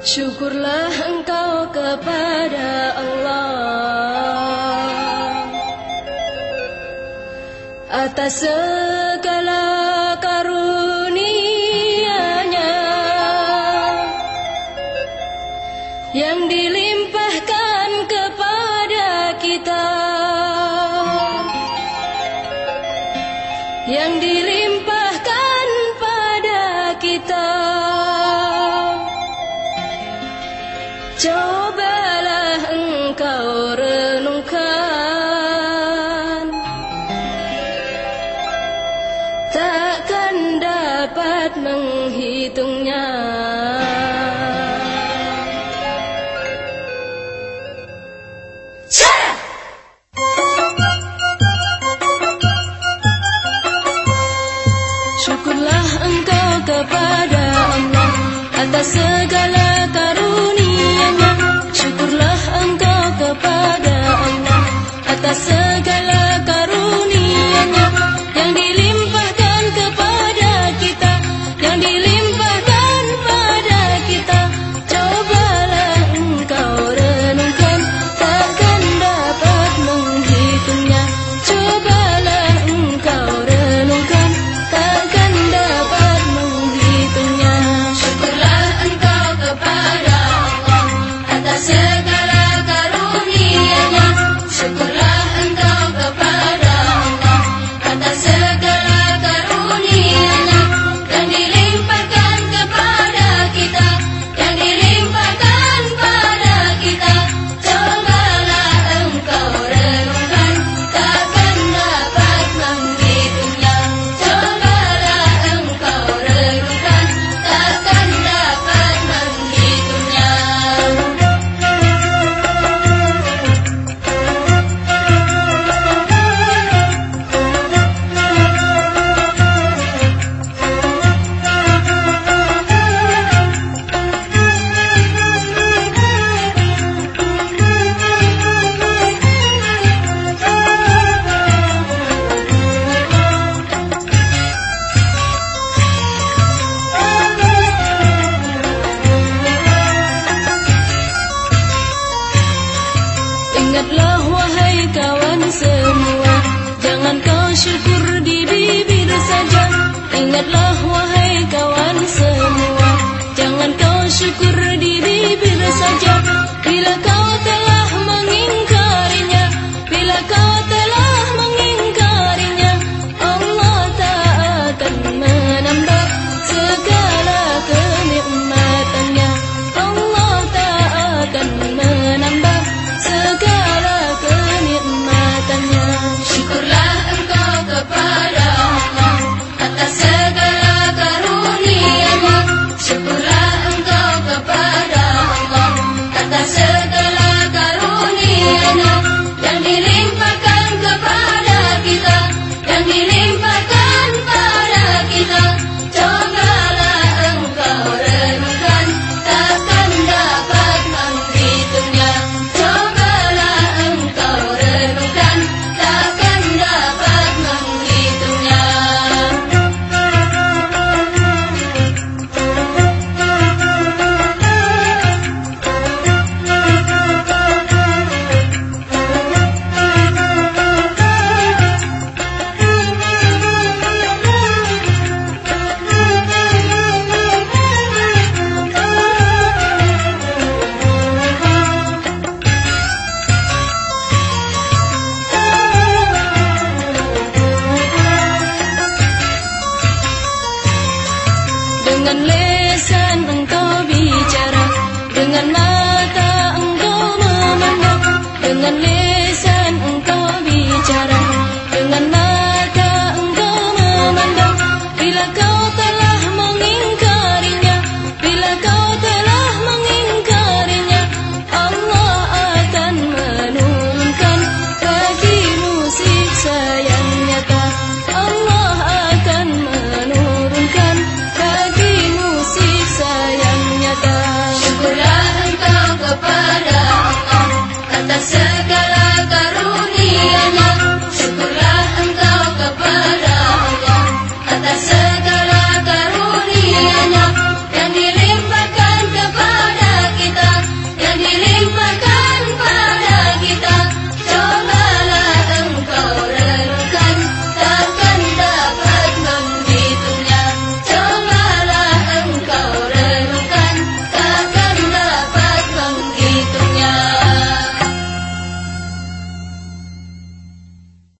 Syukurlah engkau kepada Allah Atas segala karunia-Nya Yang dilimpahkan dapat menghitungnya Syukurlah engkau kepada Allah atas segala Ingatlah wahai kawan semua Jangan kau syukur diri bila saja Dengan lesan engkau bicara Dengan mata engkau memandang Dengan lesan